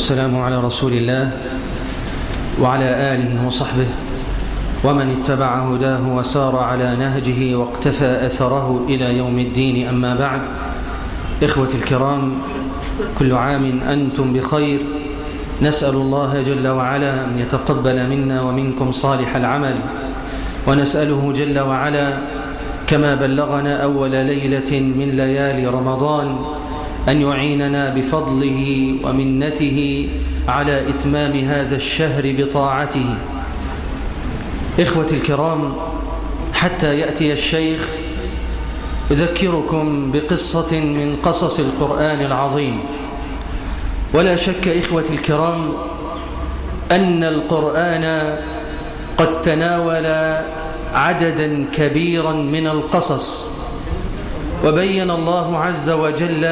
والسلام على رسول الله وعلى آله وصحبه ومن اتبع هداه وسار على نهجه واقتفى أثره إلى يوم الدين. أما بعد إخوة الكرام كل عام أنتم بخير. نسأل الله جل وعلا أن يتقبل منا ومنكم صالح العمل ونسأله جل وعلا كما بلغنا أول ليلة من ليالي رمضان أن يعيننا بفضله ومنته على إتمام هذا الشهر بطاعته. إخوة الكرام حتى يأتي الشيخ أذكركم بقصة من قصص القرآن العظيم. ولا شك إخوة الكرام أن القرآن قد تناول عددا كبيرا من القصص. وبين الله عز وجل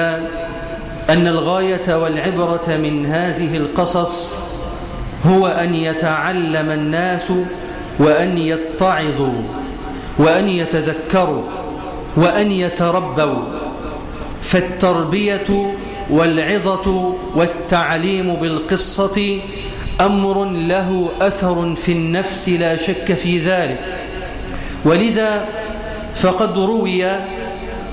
أن الغاية والعبرة من هذه القصص هو أن يتعلم الناس وأن يتعظوا وأن يتذكروا وأن يتربوا فالتربية والعظة والتعليم بالقصة أمر له أثر في النفس لا شك في ذلك. ولذا فقد روي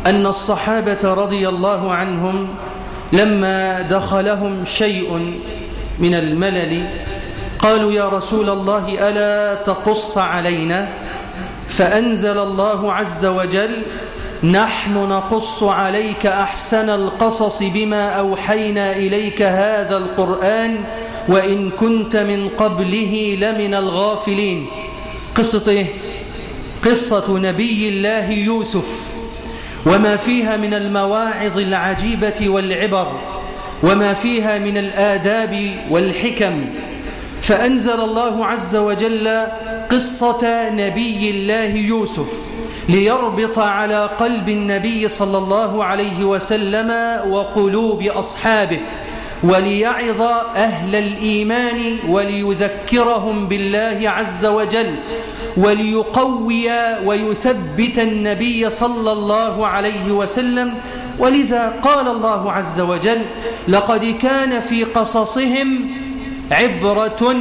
أن الصحابة رضي الله عنهم لما دخلهم شيء من الملل قالوا يا رسول الله ألا تقص علينا فأنزل الله عز وجل نحن نقص عليك أحسن القصص بما أوحينا إليك هذا القرآن وإن كنت من قبله لمن الغافلين قصة إيه؟ قصة نبي الله يوسف وما فيها من المواعظ العجيبة والعبر وما فيها من الآداب والحكم. فأنزل الله عز وجل قصة نبي الله يوسف ليربط على قلب النبي صلى الله عليه وسلم وقلوب أصحابه وليعظ أهل الإيمان وليذكرهم بالله عز وجل. وليقوي ويثبت النبي صلى الله عليه وسلم. ولذا قال الله عز وجل لقد كان في قصصهم عبرة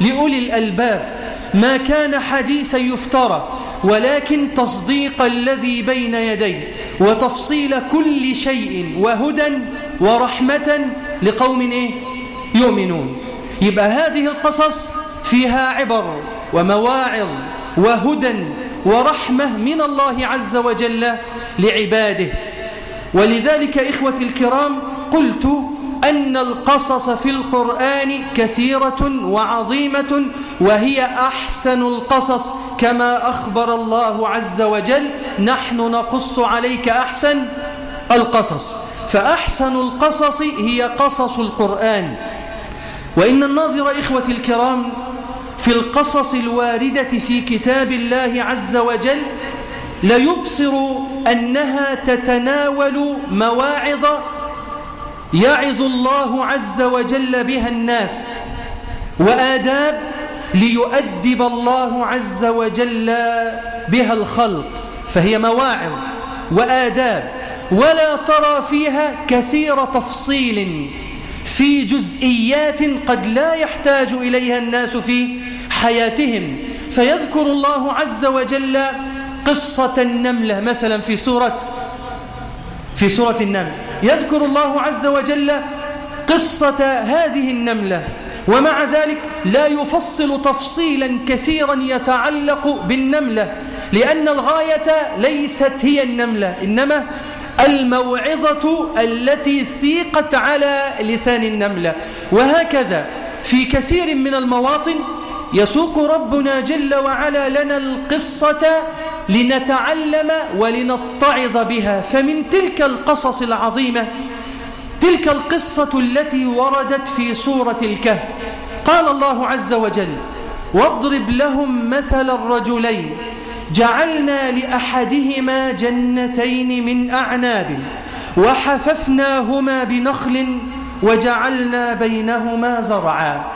لأولي الألباب. ما كان حديثا يفترى ولكن تصديق الذي بين يديه وتفصيل كل شيء وهدى ورحمة لقوم إيه؟ يؤمنون. يبقى هذه القصص فيها عبر ومواعظ وهدى ورحمة من الله عز وجل لعباده. ولذلك إخوة الكرام قلت أن القصص في القرآن كثيرة وعظيمة وهي أحسن القصص كما أخبر الله عز وجل نحن نقص عليك أحسن القصص. فأحسن القصص هي قصص القرآن. وإن الناظر إخوة الكرام في القصص الواردة في كتاب الله عز وجل ليبصر أنها تتناول مواعظ يعظ الله عز وجل بها الناس وآداب ليؤدب الله عز وجل بها الخلق فهي مواعظ وآداب ولا ترى فيها كثير تفصيل في جزئيات قد لا يحتاج إليها الناس في حياتهم. فيذكر الله عز وجل قصة النملة مثلا في سورة في سورة النمل. يذكر الله عز وجل قصة هذه النملة. ومع ذلك لا يفصل تفصيلا كثيرا يتعلق بالنملة لأن الغاية ليست هي النملة إنما الموعظة التي سيقت على لسان النملة. وهكذا في كثير من المواطن يسوق ربنا جل وعلا لنا القصة لنتعلم ولنتعظ بها. فمن تلك القصص العظيمة تلك القصة التي وردت في سورة الكهف. قال الله عز وجل واضرب لهم مثل الرجلين. جعلنا لأحدهما جنتين من أعناب وحففناهما بنخل وجعلنا بينهما زرعا.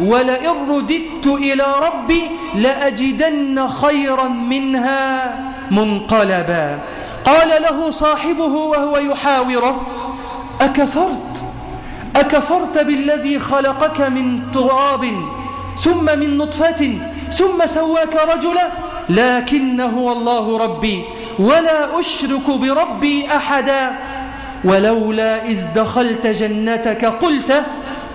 ولئن رددت إلى ربي لأجدن خيرا منها منقلبا. قال له صاحبه وهو يحاوره أكفرت؟ أكفرت بالذي خلقك من تراب ثم من نطفة ثم سواك رجلا؟ لكنه الله ربي ولا أشرك بربي أحدا. ولولا إذ دخلت جنتك قلت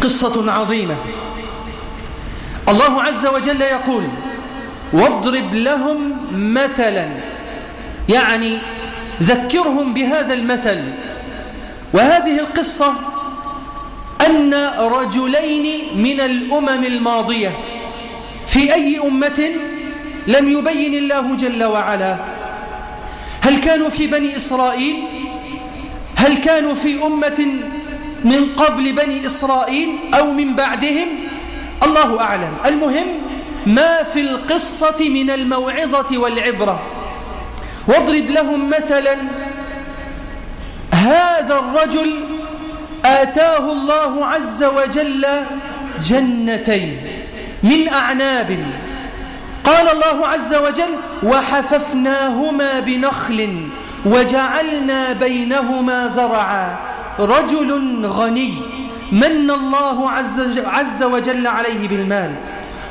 قصة عظيمة. الله عز وجل يقول واضرب لهم مثلا. يعني ذكرهم بهذا المثل. وهذه القصة أن رجلين من الأمم الماضية في أي أمة لم يبين الله جل وعلا. هل كانوا في بني إسرائيل؟ هل كانوا في أمة من قبل بني إسرائيل أو من بعدهم؟ الله أعلم. المهم ما في القصة من الموعظة والعبرة. واضرب لهم مثلا. هذا الرجل آتاه الله عز وجل جنتين من أعناب. قال الله عز وجل وحففناهما بنخل وجعلنا بينهما زرعا رجل غني من الله عز, عز وجل عليه بالمال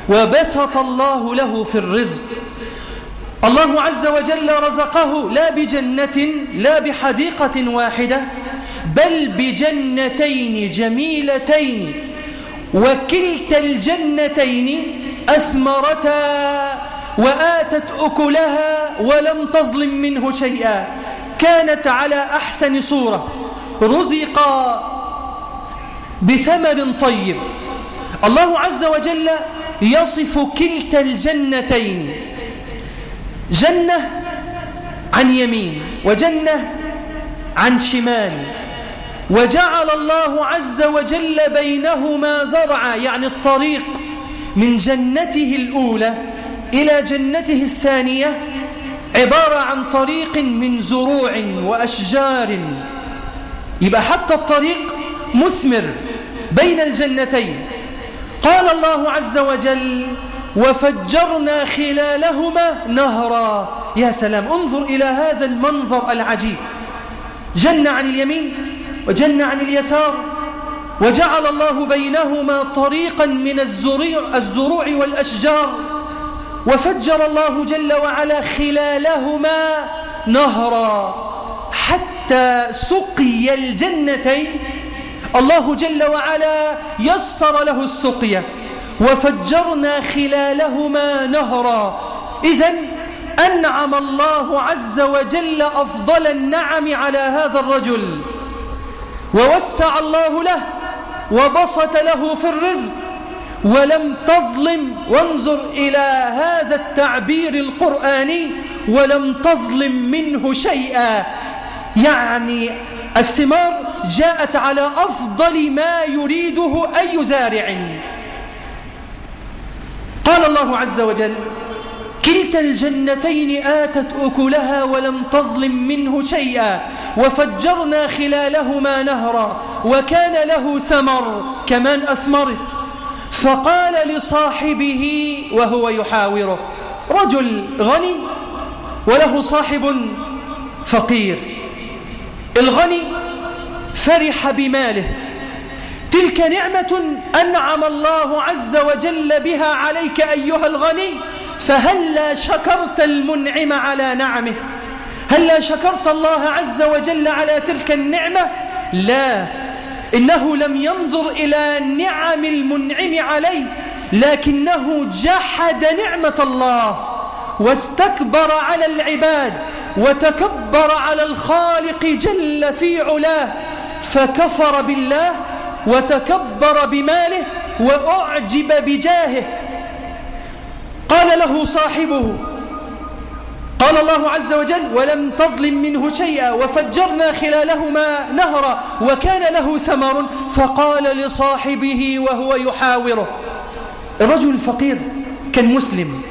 وبسط الله له في الرزق. الله عز وجل رزقه لا بجنة لا بحديقة واحدة بل بجنتين جميلتين وكلتا الجنتين أثمرتا وآتت أكلها ولم تظلم منه شيئا. كانت على أحسن صورة. رزق بثمر طيب. الله عز وجل يصف كلتا الجنتين. جنة عن يمين وجنة عن شمال. وجعل الله عز وجل بينهما زرعا يعني الطريق من جنته الأولى إلى جنته الثانية عبارة عن طريق من زروع وأشجار. يبقى حتى الطريق مثمر بين الجنتين. قال الله عز وجل وفجرنا خلالهما نهرا. يا سلام انظر إلى هذا المنظر العجيب. جنة عن اليمين وجنة عن اليسار وجعل الله بينهما طريقا من الزروع, الزروع والأشجار. وفجر الله جل وعلا خلالهما نهرا. حتى سقي الجنتين. الله جل وعلا يسر له السقيا وفجرنا خلالهما نهرا. إذا أنعم الله عز وجل أفضل النعم على هذا الرجل ووسع الله له وبسط له في الرزق. ولم تظلم وانظر إلى هذا التعبير القرآني ولم تظلم منه شيئا. يعني الثمار جاءت على أفضل ما يريده أي زارع. قال الله عز وجل كلتا الجنتين آتت أكلها ولم تظلم منه شيئا وفجرنا خلالهما نهرا وكان له ثمر كمان أثمرت. فقال لصاحبه وهو يحاوره رجل غني وله صاحب فقير. الغني فرح بماله. تلك نعمة أنعم الله عز وجل بها عليك أيها الغني فهلا شكرت المنعم على نعمه؟ هلا شكرت الله عز وجل على تلك النعمة؟ لا. إنه لم ينظر إلى نعم المنعم عليه لكنه جحد نعمة الله واستكبر على العباد. وتكبر على الخالق جل في علاه فكفر بالله وتكبر بماله وأعجب بجاهه. قال له صاحبه قال الله عز وجل ولم تظلم منه شيئا وفجرنا خلالهما نهرا وكان له ثمر فقال لصاحبه وهو يحاوره. الرجل الفقير كان مسلم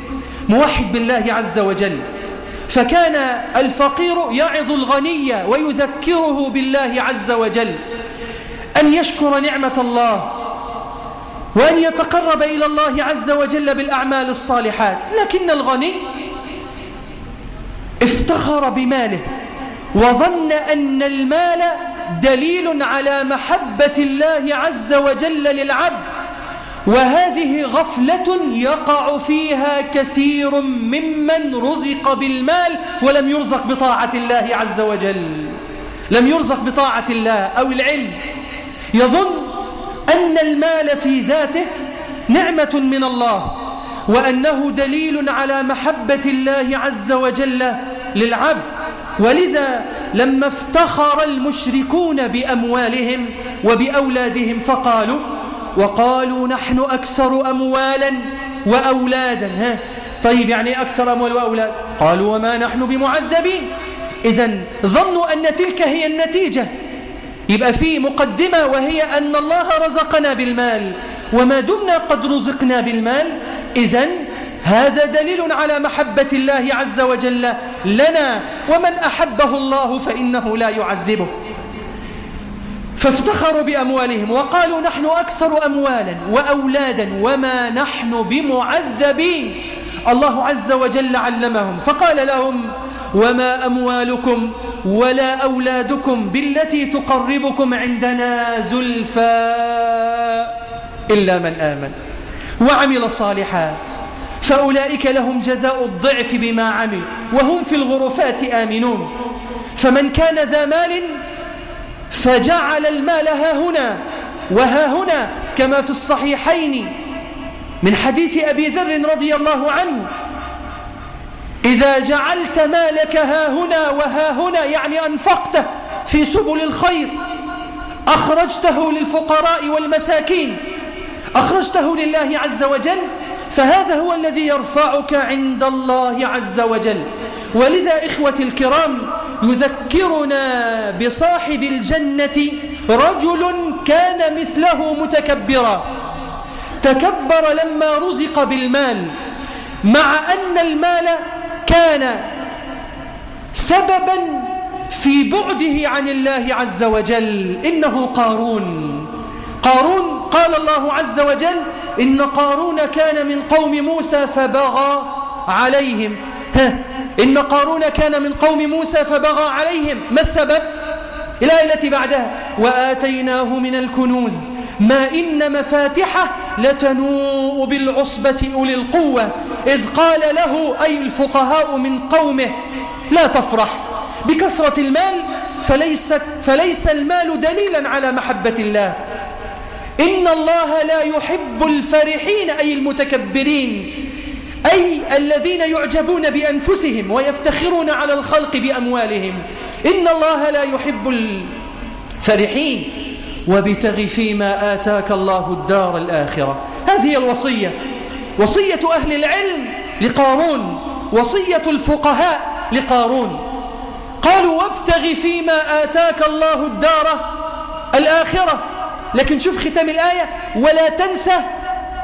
موحد بالله عز وجل فكان الفقير يعظ الغني ويذكره بالله عز وجل. أن يشكر نعمة الله وأن يتقرب إلى الله عز وجل بالأعمال الصالحات. لكن الغني افتخر بماله وظن أن المال دليل على محبة الله عز وجل للعبد. وهذه غفلة يقع فيها كثير ممن رزق بالمال ولم يرزق بطاعة الله عز وجل. لم يرزق بطاعة الله أو العلم. يظن أن المال في ذاته نعمة من الله وأنه دليل على محبة الله عز وجل للعبد. ولذا لما افتخر المشركون بأموالهم وبأولادهم فقالوا وقالوا نحن أكثر أموالا وأولادا. ها؟ طيب يعني أكثر أموال وأولاد. قالوا وما نحن بمعذبين. إذا ظنوا أن تلك هي النتيجة. يبقى في مقدمة وهي أن الله رزقنا بالمال. وما دمنا قد رزقنا بالمال. إذا هذا دليل على محبة الله عز وجل لنا. ومن أحبه الله فإنه لا يعذبه. فافتخروا بأموالهم وقالوا نحن أكثر أموالا وأولادا وما نحن بمعذبين. الله عز وجل علمهم فقال لهم وما أموالكم ولا أولادكم بالتي تقربكم عندنا زلفى إلا من آمن وعمل صالحا. فأولئك لهم جزاء الضعف بما عمل وهم في الغرفات آمنون. فمن كان ذا مال فجعل المال ها هنا وها هنا كما في الصحيحين من حديث أبي ذر رضي الله عنه إذا جعلت مالك ها هنا وها هنا يعني أنفقته في سبل الخير أخرجته للفقراء والمساكين أخرجته لله عز وجل فهذا هو الذي يرفعك عند الله عز وجل. ولذا إخوتي الكرام يذكرنا بصاحب الجنة رجل كان مثله متكبرا. تكبر لما رزق بالمال مع أن المال كان سببا في بعده عن الله عز وجل. إنه قارون. قارون قال الله عز وجل إن قارون كان من قوم موسى فبغى عليهم. إن قارون كان من قوم موسى فبغى عليهم. ما السبب؟ الآية التي بعدها؟ وآتيناه من الكنوز. ما إن مفاتحه لتنوء بالعصبة أولي القوة. إذ قال له أي الفقهاء من قومه لا تفرح. بكثرة المال فليس, فليس المال دليلا على محبة الله. إن الله لا يحب الفرحين أي المتكبرين. أي الذين يعجبون بأنفسهم ويفتخرون على الخلق بأموالهم. إن الله لا يحب الفرحين. وابتغ فيما آتاك الله الدار الآخرة. هذه الوصية. وصية أهل العلم لقارون. وصية الفقهاء لقارون. قالوا وابتغ فيما آتاك الله الدار الآخرة. لكن شوف ختام الآية. ولا تنسى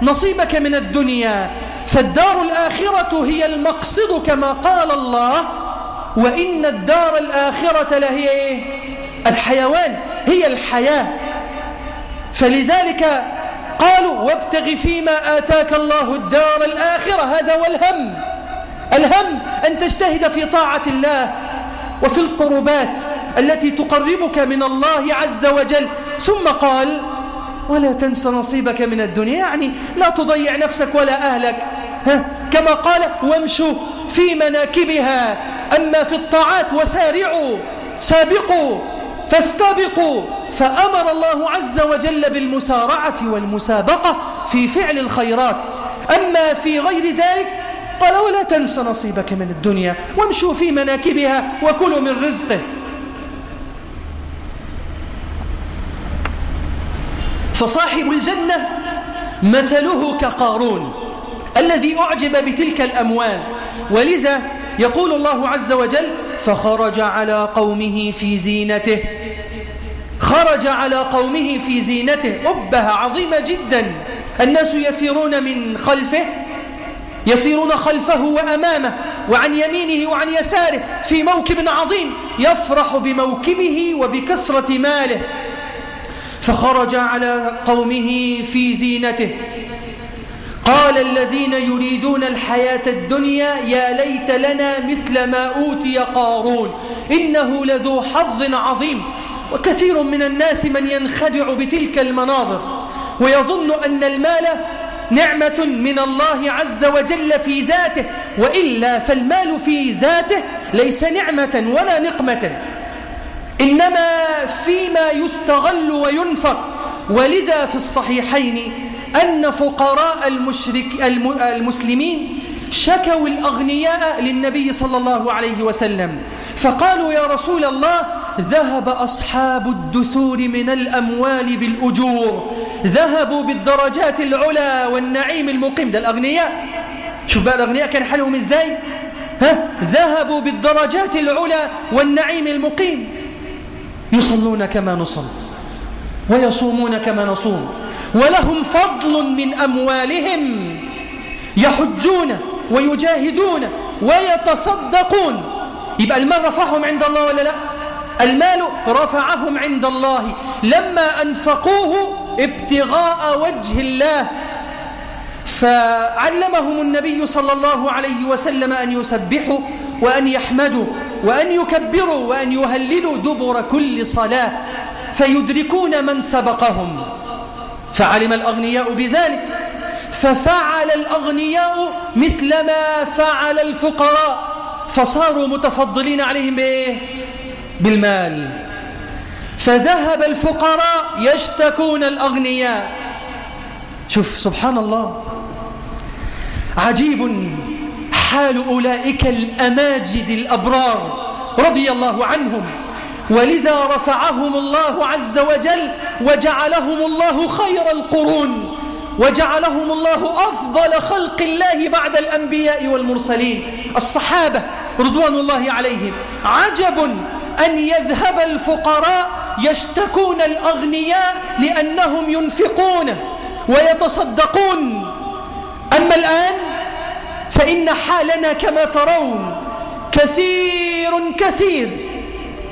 نصيبك من الدنيا. فالدار الآخرة هي المقصد كما قال الله وإن الدار الآخرة لهي إيه؟ الحيوان هي الحياة. فلذلك قالوا وابتغ فيما آتاك الله الدار الآخرة هذا والهم الهم أن تجتهد في طاعة الله وفي القربات التي تقربك من الله عز وجل. ثم قال ولا تنس نصيبك من الدنيا يعني لا تضيع نفسك ولا أهلك. كما قال وامشوا في مناكبها أما في الطاعات وسارعوا سابقوا فاستبقوا فأمر الله عز وجل بالمسارعة والمسابقة في فعل الخيرات. أما في غير ذلك قال ولا تنس نصيبك من الدنيا وامشوا في مناكبها وكلوا من رزقه. فصاحب الجنة مثله كقارون. الذي أعجب بتلك الأموال. ولذا يقول الله عز وجل فخرج على قومه في زينته. خرج على قومه في زينته. أبه عظيمة جدا. الناس يسيرون من خلفه يسيرون خلفه وأمامه وعن يمينه وعن يساره في موكب عظيم يفرح بموكبه وبكسرة ماله. فخرج على قومه في زينته. قال الذين يريدون الحياة الدنيا يا ليت لنا مثل ما أوتي قارون. إنه لذو حظ عظيم. وكثير من الناس من ينخدع بتلك المناظر ويظن أن المال نعمة من الله عز وجل في ذاته وإلا فالمال في ذاته ليس نعمة ولا نقمة. إنما فيما يستغل وينفق. ولذا في الصحيحين أن فقراء المشرك المسلمين شكوا الأغنياء للنبي صلى الله عليه وسلم. فقالوا يا رسول الله ذهب أصحاب الدثور من الأموال بالأجور. ذهبوا بالدرجات العلا والنعيم المقيم. ده الأغنياء. شوف بقى الأغنياء كان حالهم إزاي. ها؟ ذهبوا بالدرجات العلا والنعيم المقيم. يصلون كما نصلي ويصومون كما نصوم. ولهم فضل من أموالهم يحجون ويجاهدون ويتصدقون. يبقى المال رفعهم عند الله ولا لا؟ المال رفعهم عند الله. لما أنفقوه ابتغاء وجه الله فعلمهم النبي صلى الله عليه وسلم أن يسبحوا وأن يحمدوا وأن يكبروا وأن يهللوا دبر كل صلاة فيدركون من سبقهم. فعلم الأغنياء بذلك. ففعل الأغنياء مثل ما فعل الفقراء. فصاروا متفضلين عليهم بإيه؟ بالمال. فذهب الفقراء يشتكون الأغنياء. شوف سبحان الله. عجيب حال أولئك الأماجد الأبرار رضي الله عنهم. ولذا رفعهم الله عز وجل وجعلهم الله خير القرون وجعلهم الله أفضل خلق الله بعد الأنبياء والمرسلين. الصحابة رضوان الله عليهم عجب أن يذهب الفقراء يشتكون الأغنياء لأنهم ينفقون ويتصدقون. أما الآن فإن حالنا كما ترون كثير كثير.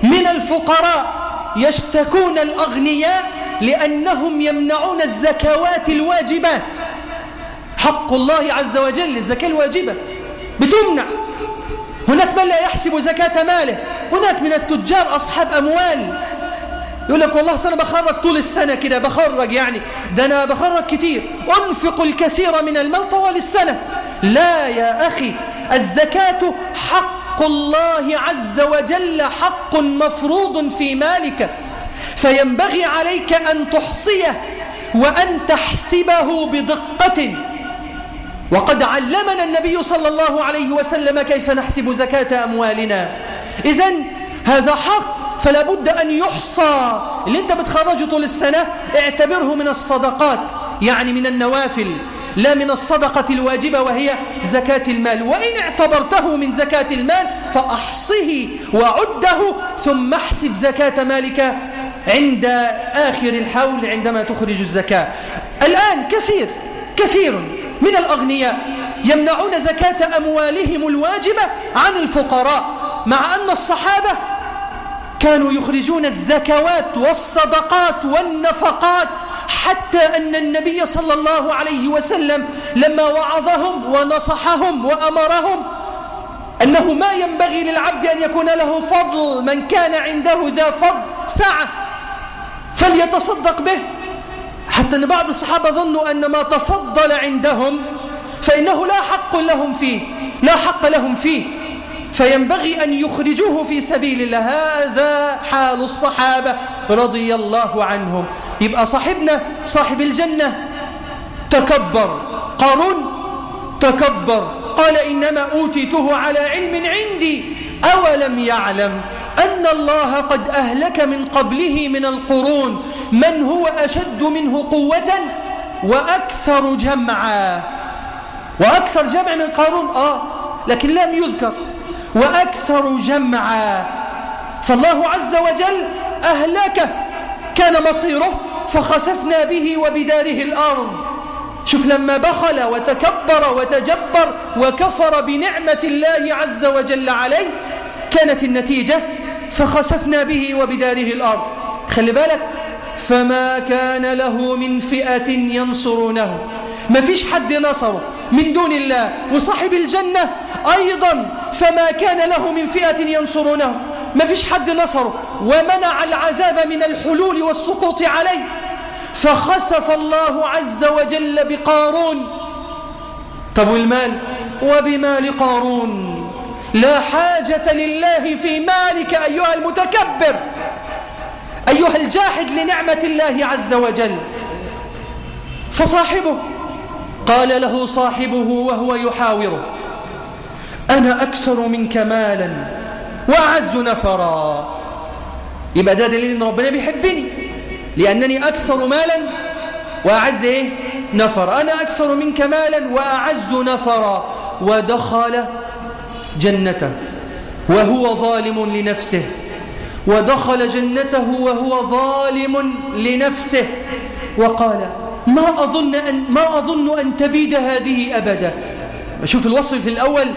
من الفقراء يشتكون الأغنياء لأنهم يمنعون الزكوات الواجبات. حق الله عز وجل الزكاة الواجبة. بتمنع. هناك من لا يحسب زكاة ماله؟ هناك من التجار أصحاب أموال. يقول لك والله أنا بخرج طول السنة كده بخرج يعني. ده أنا بخرج كتير. أنفق الكثير من المال طوال السنة. لا يا أخي الزكاة حق الله عز وجل حق مفروض في مالك فينبغي عليك أن تحصيه وأن تحسبه بدقة. وقد علمنا النبي صلى الله عليه وسلم كيف نحسب زكاة أموالنا. إذن هذا حق فلا بد أن يحصى. اللي أنت بتخرجه طول السنة اعتبره من الصدقات يعني من النوافل. لا من الصدقة الواجبة وهي زكاة المال. وإن اعتبرته من زكاة المال فأحصه وعده ثم احسب زكاة مالك عند آخر الحول عندما تخرج الزكاة. الآن كثير كثير من الأغنياء يمنعون زكاة أموالهم الواجبة عن الفقراء مع أن الصحابة كانوا يخرجون الزكوات والصدقات والنفقات حتى أن النبي صلى الله عليه وسلم لما وعظهم ونصحهم وأمرهم أنه ما ينبغي للعبد أن يكون له فضل من كان عنده ذا فضل سعة فليتصدق به. حتى أن بعض الصحابة ظنوا أن ما تفضل عندهم فإنه لا حق لهم فيه لا حق لهم فيه. فينبغي أن يخرجوه في سبيل الله. هذا حال الصحابة رضي الله عنهم. يبقى صاحبنا صاحب الجنة تكبر. قارون تكبر. قال إنما أوتيته على علم عندي. أولم يعلم أن الله قد أهلك من قبله من القرون. من هو أشد منه قوة وأكثر جمعا. وأكثر جمع من قارون؟ آه لكن لم يذكر. وأكثر جمعا. فالله عز وجل أهلكه كان مصيره فخسفنا به وبداره الأرض. شوف لما بخل وتكبر وتجبر وكفر بنعمة الله عز وجل عليه كانت النتيجة فخسفنا به وبداره الأرض. خلي بالك فما كان له من فئة ينصرونه. ما فيش حد نصره من دون الله. وصاحب الجنة أيضا فما كان له من فئة ينصرونه. ما فيش حد نصره. ومنع العذاب من الحلول والسقوط عليه. فخسف الله عز وجل بقارون. طب والمال؟ وبمال قارون. لا حاجة لله في مالك أيها المتكبر. أيها الجاحد لنعمة الله عز وجل. فصاحبه قال له صاحبه وهو يحاوره أنا أكثر منك مالا وأعز نفرا. يبقى ده دليل أن ربنا بيحبني لأنني أكثر مالا وأعز إيه؟ نفر أنا أكثر منك مالا وأعز نفرا. ودخل جنته وهو ظالم لنفسه. ودخل جنته وهو ظالم لنفسه. وقال ما أظن أن, ما أظن أن تبيد هذه أبدا. شوف الوصف في الأول.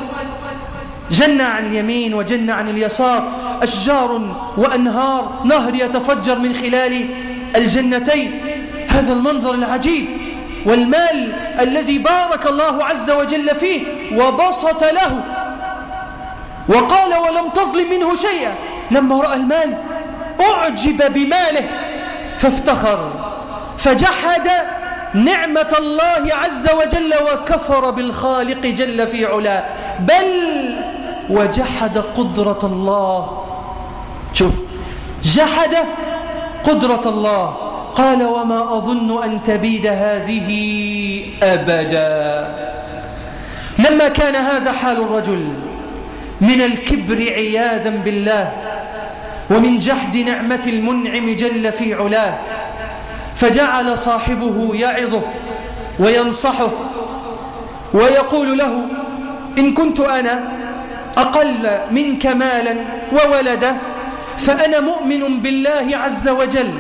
جنة عن اليمين وجنة عن اليسار. أشجار وأنهار. نهر يتفجر من خلال الجنتين. هذا المنظر العجيب. والمال الذي بارك الله عز وجل فيه وبسط له. وقال ولم تظلم منه شيئا. لما رأى المال أعجب بماله. فافتخر. فجحد نعمة الله عز وجل وكفر بالخالق جل في علاه. بل وجحد قدرة الله. شوف جحد قدرة الله. قال وما أظن أن تبيد هذه أبدا. لما كان هذا حال الرجل من الكبر عياذا بالله ومن جحد نعمة المنعم جل في علاه فجعل صاحبه يعظه وينصحه ويقول له إن كنت أنا أقل منك مالا وولدا فأنا مؤمن بالله عز وجل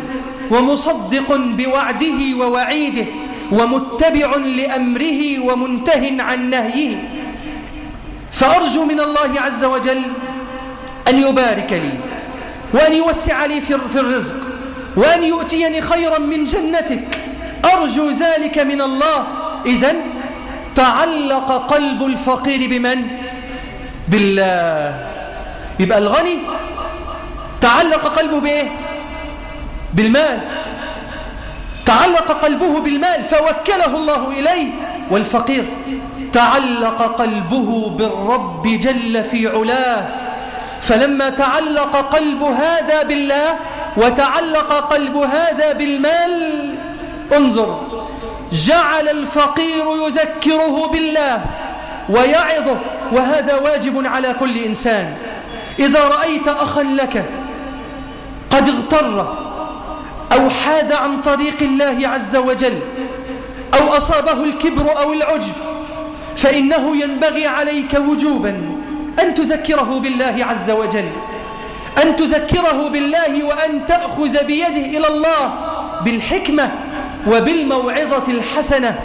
ومصدق بوعده ووعيده ومتبع لأمره ومنته عن نهيه فأرجو من الله عز وجل أن يبارك لي وأن يوسع لي في الرزق وأن يؤتيني خيرا من جنتك. أرجو ذلك من الله. إذن تعلق قلب الفقير بمن؟ بالله. يبقى الغني تعلق قلبه بإيه؟ بالمال. تعلق قلبه بالمال فوكله الله إليه. والفقير تعلق قلبه بالرب جل في علاه. فلما تعلق قلب هذا بالله وتعلق قلب هذا بالمال. انظر جعل الفقير يذكره بالله ويعظه وهذا واجب على كل إنسان. إذا رأيت أخا لك قد اغتر أو حاد عن طريق الله عز وجل أو أصابه الكبر أو العجب فإنه ينبغي عليك وجوبا أن تذكره بالله عز وجل. أن تذكره بالله وأن تأخذ بيده إلى الله بالحكمة وبالموعظة الحسنة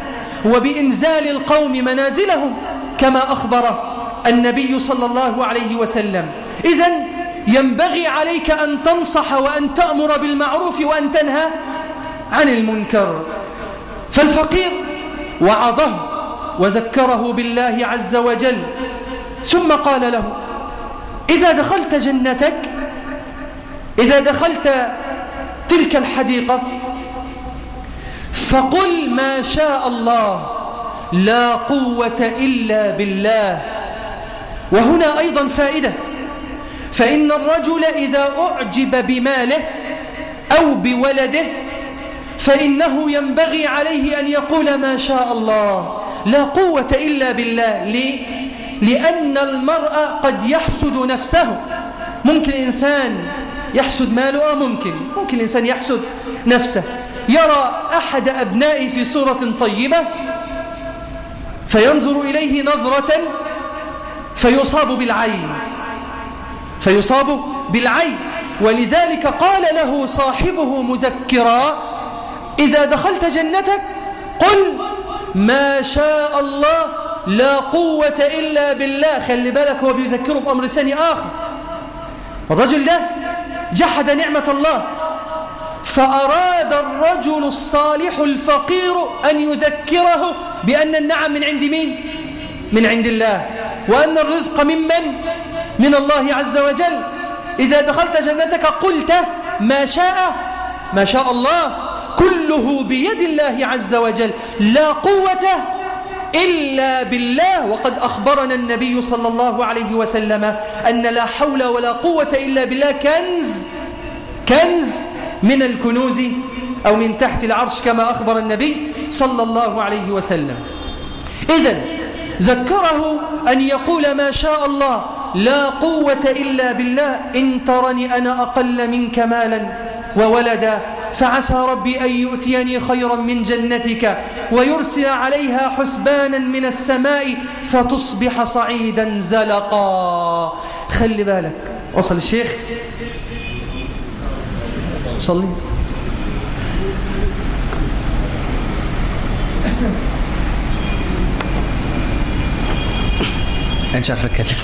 وبإنزال القوم منازلهم كما أخبر النبي صلى الله عليه وسلم. إذن ينبغي عليك أن تنصح وأن تأمر بالمعروف وأن تنهى عن المنكر. فالفقير وعظه وذكره بالله عز وجل ثم قال له إذا دخلت جنتك إذا دخلت تلك الحديقة فقل ما شاء الله لا قوة إلا بالله. وهنا أيضا فائدة. فإن الرجل إذا أعجب بماله أو بولده فإنه ينبغي عليه أن يقول ما شاء الله. لا قوة إلا بالله. ليه؟ لأن المرء قد يحسد نفسه. ممكن إنسان يحسد ماله. آه ممكن. ممكن الإنسان يحسد نفسه. يرى أحد أبنائه في صورة طيبة فينظر إليه نظرة فيصاب بالعين. فيصاب بالعين. ولذلك قال له صاحبه مذكرا إذا دخلت جنتك قل ما شاء الله لا قوة إلا بالله. خلي بالك هو بيذكره بأمر ثاني آخر. الرجل ده جحد نعمة الله. فأراد الرجل الصالح الفقير أن يذكره بأن النعم من عند مين؟ من عند الله. وأن الرزق ممن؟ من الله عز وجل. إذا دخلت جنتك قلت ما شاء ما شاء الله. كله بيد الله عز وجل. لا قوة إلا بالله وقد أخبرنا النبي صلى الله عليه وسلم أن لا حول ولا قوة إلا بالله كنز كنز من الكنوز أو من تحت العرش كما أخبر النبي صلى الله عليه وسلم. إذن ذكره أن يقول ما شاء الله لا قوة إلا بالله إن ترني أنا أقل منك مالا وولدا. فعسى ربي أن يؤتيني خيرا من جنتك ويرسل عليها حسبانا من السماء فتصبح صعيدا زلقا. خلي بالك. وصل الشيخ؟ صلي. أنت عارف اتكلم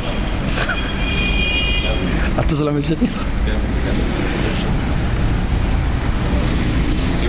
أتصل من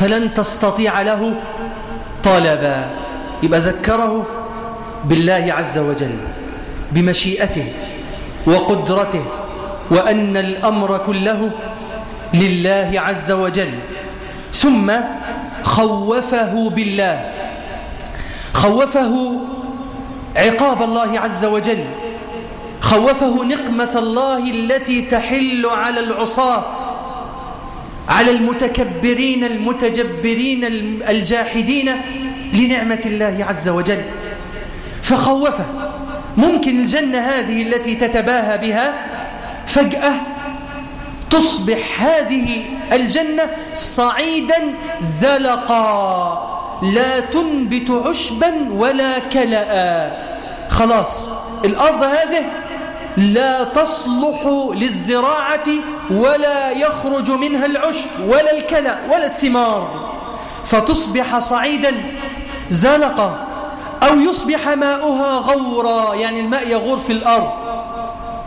فلن تستطيع له طلبا. يبقى ذكره بالله عز وجل بمشيئته وقدرته وأن الأمر كله لله عز وجل. ثم خوفه بالله خوفه عقاب الله عز وجل خوفه نقمة الله التي تحل على العصاة. على المتكبرين المتجبرين الجاحدين لنعمة الله عز وجل. فخوفه ممكن الجنة هذه التي تتباهى بها فجأة تصبح هذه الجنة صعيدا زلقا. لا تنبت عشبا ولا كلأ خلاص الأرض هذه لا تصلح للزراعة ولا يخرج منها العشب ولا الكلأ ولا الثمار. فتصبح صعيدا زلقا أو يصبح ماؤها غورا يعني الماء يغور في الأرض.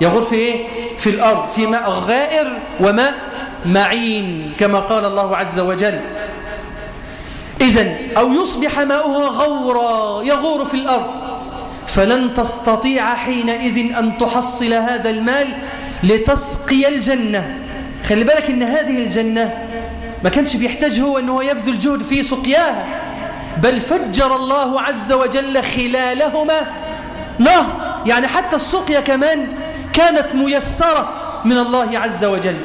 يغور في إيه؟ في الأرض في ماء غائر وماء معين كما قال الله عز وجل. إذن أو يصبح ماؤها غورا يغور في الأرض. فلن تستطيع حينئذ أن تحصل هذا المال لتسقي الجنة. خلي بالك إن هذه الجنة ما كانش بيحتاج هو أنه يبذل جهد في سقياها بل فجر الله عز وجل خلالهما. نهر يعني حتى السقيا كمان كانت ميسرة من الله عز وجل.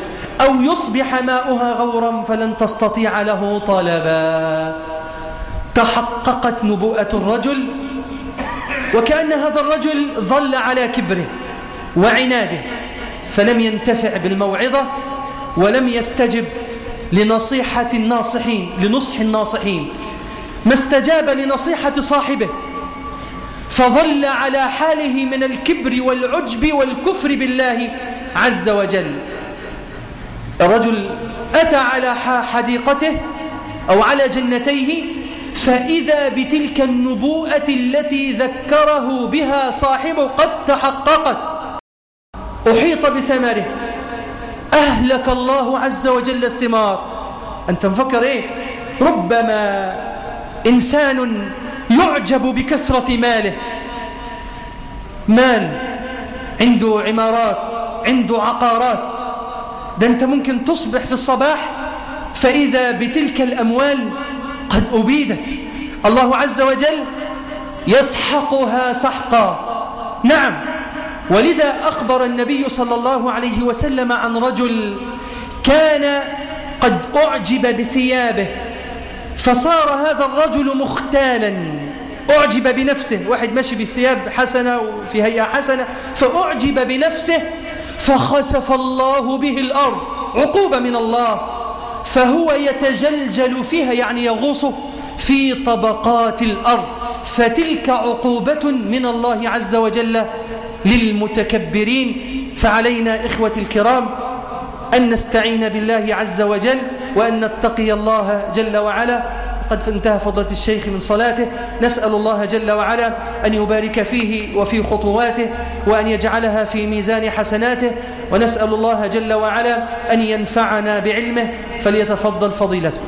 أو يصبح ماؤها غورا فلن تستطيع له طلبا. تحققت نبوءة الرجل وكأن هذا الرجل ظل على كبره وعناده فلم ينتفع بالموعظة ولم يستجب لنصيحة الناصحين لنصح الناصحين. ما استجاب لنصيحة صاحبه فظل على حاله من الكبر والعجب والكفر بالله عز وجل. الرجل أتى على حديقته أو على جنتيه فإذا بتلك النبوءة التي ذكره بها صاحبه قد تحققت أحيط بثمره. أهلك الله عز وجل الثمار. أنت مفكر إيه؟ ربما إنسان يعجب بكثرة ماله. مال عنده عمارات عنده عقارات. ده أنت ممكن تصبح في الصباح فإذا بتلك الأموال قد أبيدت. الله عز وجل يسحقها سحقا. نعم. ولذا أخبر النبي صلى الله عليه وسلم عن رجل كان قد أعجب بثيابه فصار هذا الرجل مختالا. أعجب بنفسه. واحد ماشي بالثياب حسنة وفي هيئة حسنة فأعجب بنفسه فخسف الله به الأرض. عقوبة من الله. فهو يتجلجل فيها يعني يغوص في طبقات الأرض. فتلك عقوبة من الله عز وجل للمتكبرين. فعلينا إخوة الكرام أن نستعين بالله عز وجل وأن نتقي الله جل وعلا. قد انتهى فضلة الشيخ من صلاته. نسأل الله جل وعلا أن يبارك فيه وفي خطواته وأن يجعلها في ميزان حسناته. ونسأل الله جل وعلا أن ينفعنا بعلمه. فليتفضل فضيلته.